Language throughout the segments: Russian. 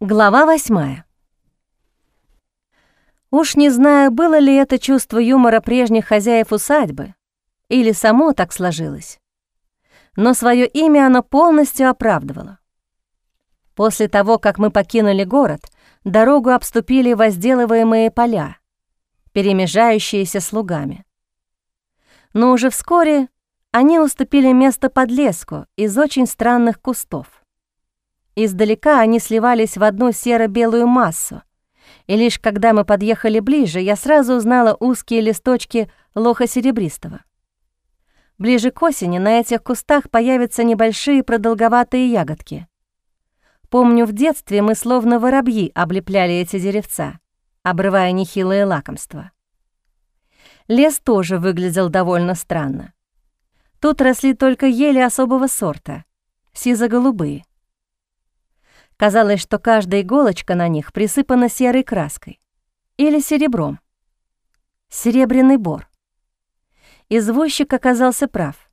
Глава восьмая. Уж не знаю, было ли это чувство юмора прежних хозяев усадьбы, или само так сложилось. Но свое имя оно полностью оправдывало. После того, как мы покинули город, дорогу обступили возделываемые поля, перемежающиеся слугами. Но уже вскоре они уступили место подлеску из очень странных кустов. Издалека они сливались в одну серо-белую массу, и лишь когда мы подъехали ближе, я сразу узнала узкие листочки лоха серебристого. Ближе к осени на этих кустах появятся небольшие продолговатые ягодки. Помню, в детстве мы словно воробьи облепляли эти деревца, обрывая нехилые лакомства. Лес тоже выглядел довольно странно. Тут росли только ели особого сорта, сизо-голубые. Казалось, что каждая иголочка на них присыпана серой краской или серебром. Серебряный бор. Извозчик оказался прав.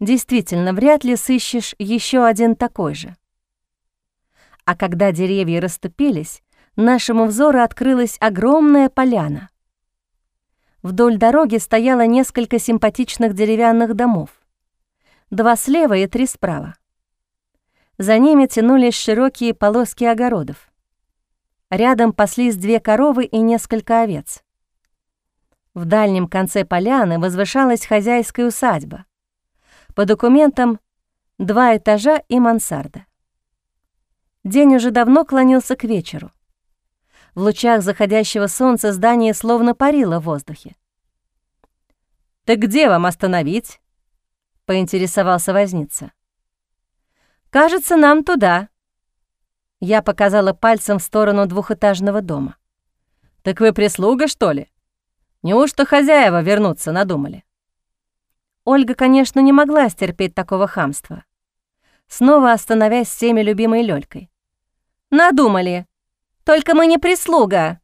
Действительно, вряд ли сыщешь еще один такой же. А когда деревья расступились, нашему взору открылась огромная поляна. Вдоль дороги стояло несколько симпатичных деревянных домов. Два слева и три справа. За ними тянулись широкие полоски огородов. Рядом паслись две коровы и несколько овец. В дальнем конце поляны возвышалась хозяйская усадьба. По документам — два этажа и мансарда. День уже давно клонился к вечеру. В лучах заходящего солнца здание словно парило в воздухе. «Так где вам остановить?» — поинтересовался возница. «Кажется, нам туда». Я показала пальцем в сторону двухэтажного дома. «Так вы прислуга, что ли? Неужто хозяева вернуться надумали?» Ольга, конечно, не могла стерпеть такого хамства. Снова остановясь всеми любимой Лёлькой. «Надумали. Только мы не прислуга.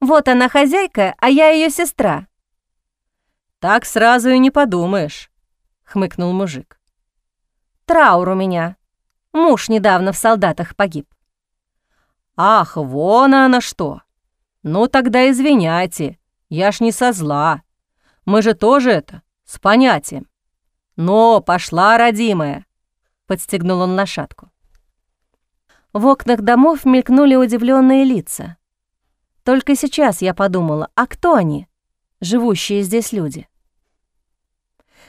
Вот она хозяйка, а я ее сестра». «Так сразу и не подумаешь», — хмыкнул мужик. «Траур у меня. Муж недавно в солдатах погиб». «Ах, вон она что! Ну тогда извиняйте, я ж не со зла. Мы же тоже это, с понятием. Но пошла, родимая!» — подстегнул он лошадку. В окнах домов мелькнули удивленные лица. Только сейчас я подумала, а кто они, живущие здесь люди?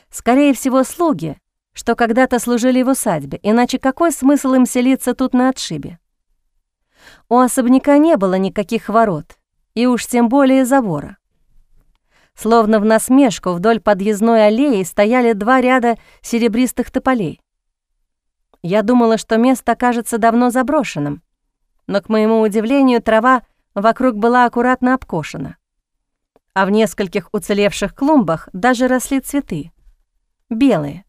Скорее всего, слуги, что когда-то служили в усадьбе, иначе какой смысл им селиться тут на отшибе? У особняка не было никаких ворот, и уж тем более забора. Словно в насмешку вдоль подъездной аллеи стояли два ряда серебристых тополей. Я думала, что место окажется давно заброшенным, но, к моему удивлению, трава вокруг была аккуратно обкошена. А в нескольких уцелевших клумбах даже росли цветы. Белые.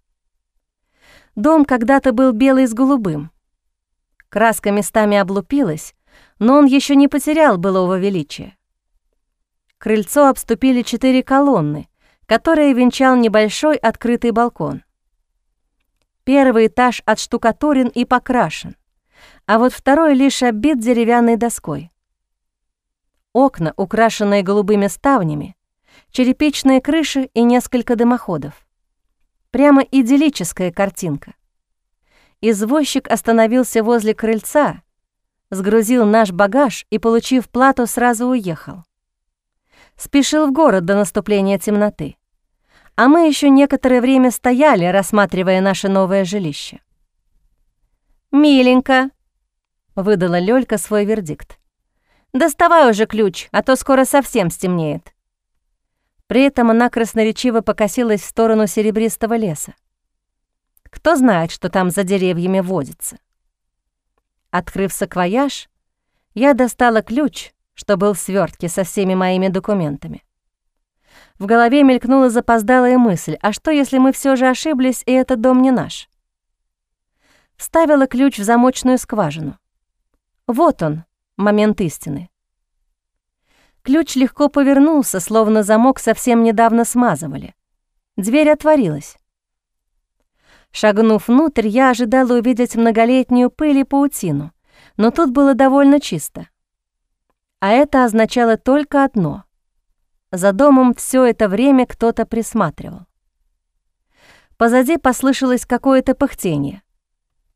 Дом когда-то был белый с голубым. Краска местами облупилась, но он еще не потерял былого величия. Крыльцо обступили четыре колонны, которые венчал небольшой открытый балкон. Первый этаж отштукатурен и покрашен, а вот второй лишь оббит деревянной доской. Окна, украшенные голубыми ставнями, черепичные крыши и несколько дымоходов. Прямо идиллическая картинка. Извозчик остановился возле крыльца, сгрузил наш багаж и, получив плату, сразу уехал. Спешил в город до наступления темноты. А мы еще некоторое время стояли, рассматривая наше новое жилище. «Миленько», — выдала Лёлька свой вердикт. «Доставай уже ключ, а то скоро совсем стемнеет». При этом она красноречиво покосилась в сторону серебристого леса. Кто знает, что там за деревьями водится. Открыв саквояж, я достала ключ, что был в свертке со всеми моими документами. В голове мелькнула запоздалая мысль, а что, если мы все же ошиблись, и этот дом не наш? Вставила ключ в замочную скважину. Вот он, момент истины. Ключ легко повернулся, словно замок совсем недавно смазывали. Дверь отворилась. Шагнув внутрь, я ожидала увидеть многолетнюю пыль и паутину, Но тут было довольно чисто. А это означало только одно. За домом все это время кто-то присматривал. Позади послышалось какое-то пыхтение.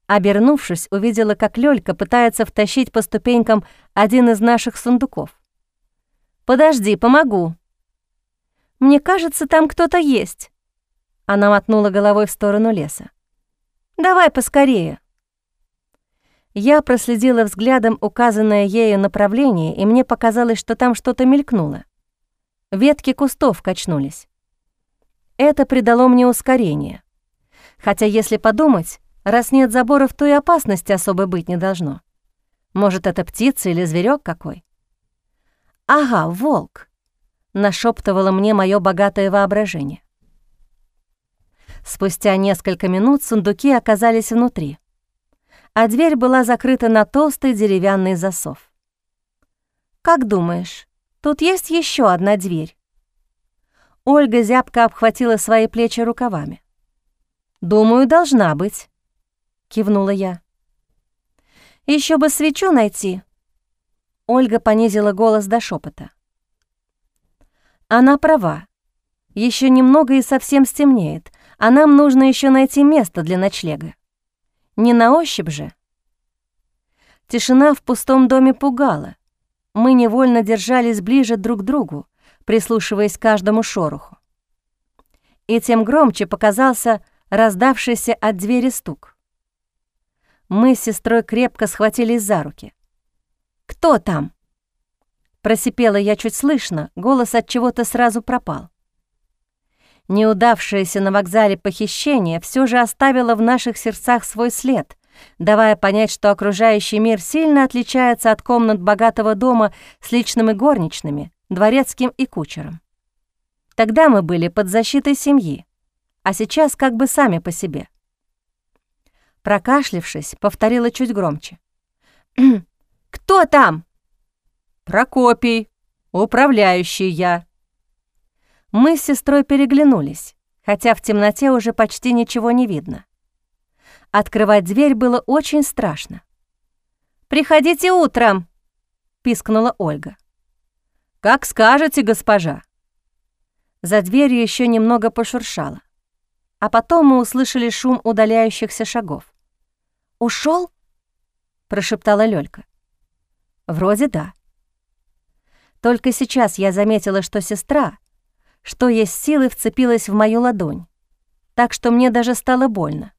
Обернувшись, увидела, как Лёлька пытается втащить по ступенькам один из наших сундуков. «Подожди, помогу». «Мне кажется, там кто-то есть». Она мотнула головой в сторону леса. «Давай поскорее». Я проследила взглядом указанное ею направление, и мне показалось, что там что-то мелькнуло. Ветки кустов качнулись. Это придало мне ускорение. Хотя, если подумать, раз нет заборов, то и опасности особо быть не должно. Может, это птица или зверек какой? «Ага, волк», — нашептывало мне мое богатое воображение. Спустя несколько минут сундуки оказались внутри, а дверь была закрыта на толстый деревянный засов. «Как думаешь, тут есть еще одна дверь?» Ольга зябко обхватила свои плечи рукавами. «Думаю, должна быть», — кивнула я. Еще бы свечу найти». Ольга понизила голос до шепота. Она права. Еще немного и совсем стемнеет, а нам нужно еще найти место для ночлега. Не на ощупь же. Тишина в пустом доме пугала. Мы невольно держались ближе друг к другу, прислушиваясь к каждому шороху. И тем громче показался раздавшийся от двери стук. Мы с сестрой крепко схватились за руки. «Кто там?» Просипела я чуть слышно, голос от чего-то сразу пропал. Неудавшееся на вокзале похищение все же оставило в наших сердцах свой след, давая понять, что окружающий мир сильно отличается от комнат богатого дома с личными горничными, дворецким и кучером. Тогда мы были под защитой семьи, а сейчас как бы сами по себе. Прокашлившись, повторила чуть громче. «Кто там?» «Прокопий, управляющий я». Мы с сестрой переглянулись, хотя в темноте уже почти ничего не видно. Открывать дверь было очень страшно. «Приходите утром!» — пискнула Ольга. «Как скажете, госпожа». За дверью еще немного пошуршало. А потом мы услышали шум удаляющихся шагов. Ушел? прошептала Лёлька. «Вроде да». Только сейчас я заметила, что сестра, что есть силы, вцепилась в мою ладонь, так что мне даже стало больно.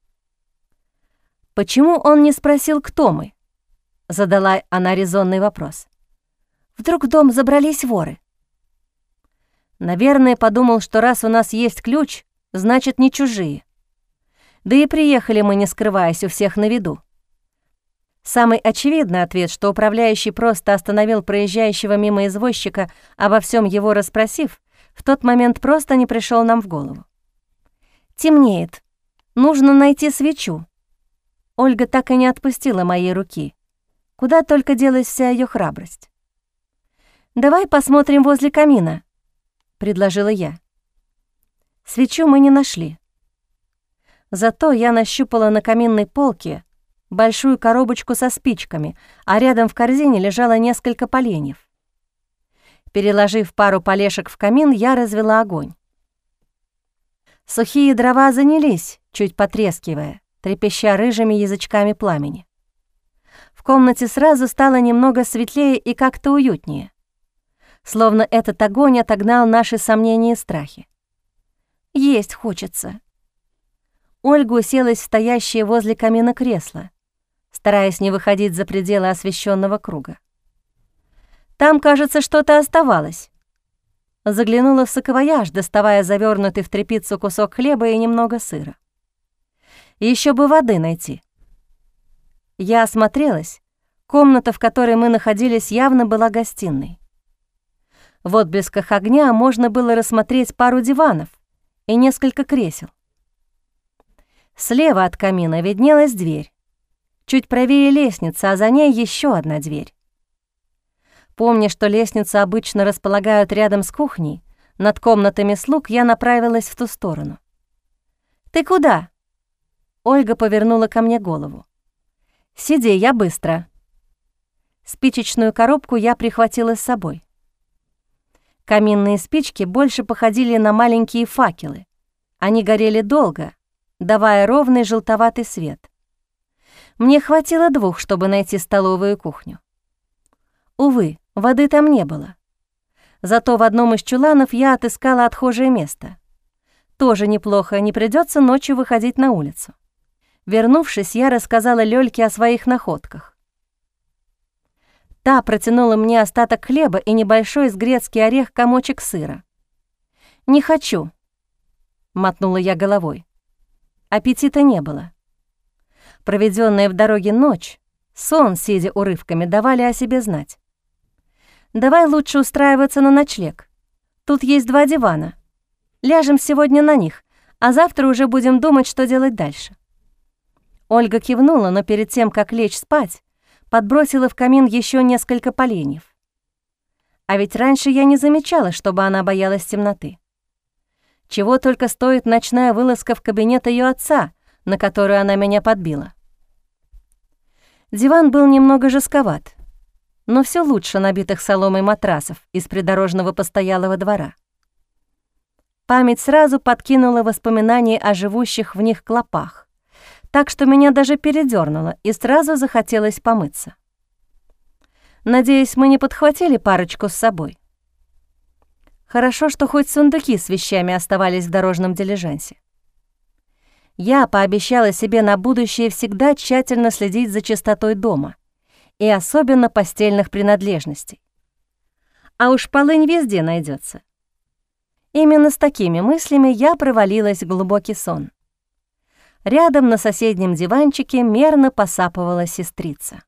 «Почему он не спросил, кто мы?» — задала она резонный вопрос. Вдруг в дом забрались воры. Наверное, подумал, что раз у нас есть ключ, значит, не чужие. Да и приехали мы, не скрываясь, у всех на виду. Самый очевидный ответ, что управляющий просто остановил проезжающего мимо извозчика, обо всем его расспросив, в тот момент просто не пришел нам в голову. «Темнеет. Нужно найти свечу». Ольга так и не отпустила моей руки. Куда только делась вся ее храбрость. «Давай посмотрим возле камина», — предложила я. Свечу мы не нашли. Зато я нащупала на каминной полке большую коробочку со спичками, а рядом в корзине лежало несколько поленьев. Переложив пару полешек в камин, я развела огонь. Сухие дрова занялись, чуть потрескивая, трепеща рыжими язычками пламени. В комнате сразу стало немного светлее и как-то уютнее словно этот огонь отогнал наши сомнения и страхи. «Есть хочется». Ольга уселась в стоящее возле камина кресло, стараясь не выходить за пределы освещенного круга. «Там, кажется, что-то оставалось». Заглянула в саквояж, доставая завернутый в тряпицу кусок хлеба и немного сыра. Еще бы воды найти. Я осмотрелась. Комната, в которой мы находились, явно была гостиной. В отблесках огня можно было рассмотреть пару диванов и несколько кресел. Слева от камина виднелась дверь. Чуть правее лестница, а за ней еще одна дверь. Помня, что лестницу обычно располагают рядом с кухней, над комнатами слуг я направилась в ту сторону. «Ты куда?» Ольга повернула ко мне голову. «Сиди, я быстро». Спичечную коробку я прихватила с собой. Каминные спички больше походили на маленькие факелы. Они горели долго, давая ровный желтоватый свет. Мне хватило двух, чтобы найти столовую кухню. Увы, воды там не было. Зато в одном из чуланов я отыскала отхожее место. Тоже неплохо, не придется ночью выходить на улицу. Вернувшись, я рассказала Лёльке о своих находках. Та протянула мне остаток хлеба и небольшой с грецкий орех комочек сыра. «Не хочу», — мотнула я головой. Аппетита не было. Проведенная в дороге ночь, сон, сидя урывками, давали о себе знать. «Давай лучше устраиваться на ночлег. Тут есть два дивана. Ляжем сегодня на них, а завтра уже будем думать, что делать дальше». Ольга кивнула, но перед тем, как лечь спать, подбросила в камин еще несколько поленьев. А ведь раньше я не замечала, чтобы она боялась темноты. Чего только стоит ночная вылазка в кабинет ее отца, на которую она меня подбила. Диван был немного жестковат, но все лучше набитых соломой матрасов из придорожного постоялого двора. Память сразу подкинула воспоминания о живущих в них клопах так что меня даже передёрнуло и сразу захотелось помыться. Надеюсь, мы не подхватили парочку с собой. Хорошо, что хоть сундуки с вещами оставались в дорожном дилижансе. Я пообещала себе на будущее всегда тщательно следить за чистотой дома и особенно постельных принадлежностей. А уж полынь везде найдется. Именно с такими мыслями я провалилась в глубокий сон. Рядом на соседнем диванчике мерно посапывала сестрица.